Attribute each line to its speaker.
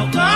Speaker 1: naogopa